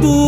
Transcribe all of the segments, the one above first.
tudo.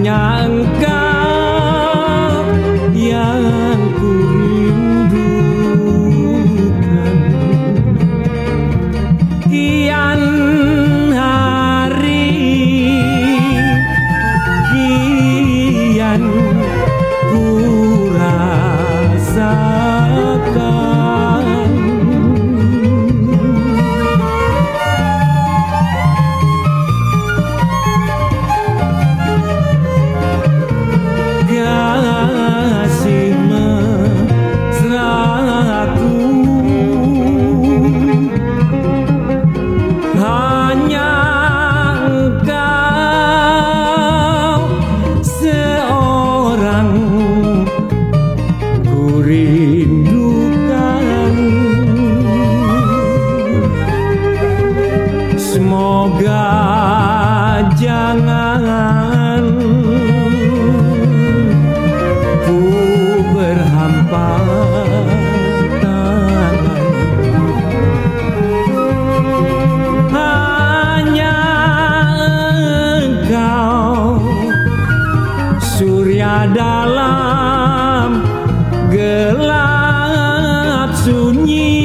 hanya Semoga jangan ku berhampa Hanya engkau surya dalam gelap sunyi.